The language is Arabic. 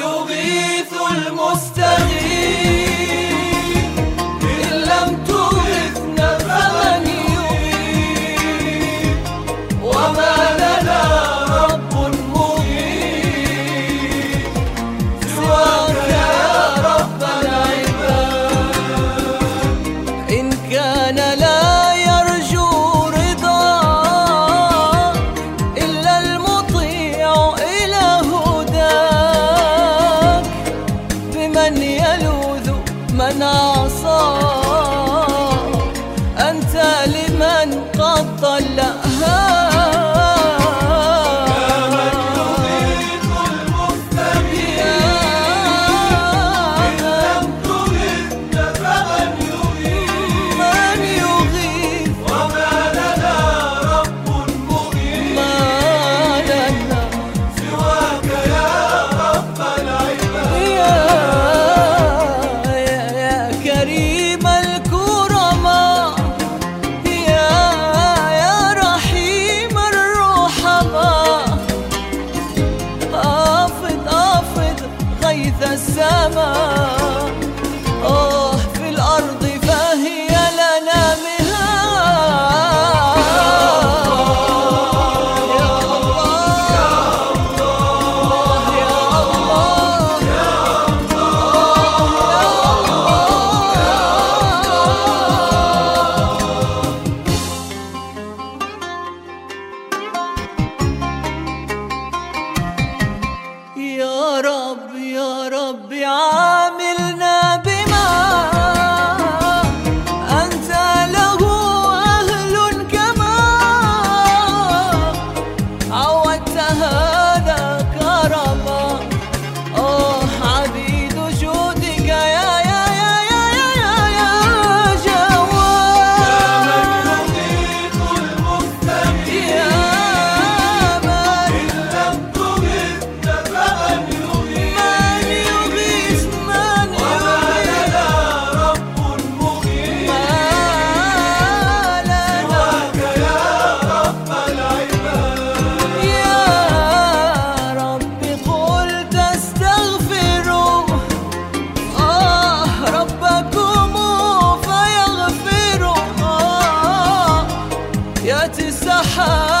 يغيث المستغيث لمن قد ضل السماء heart.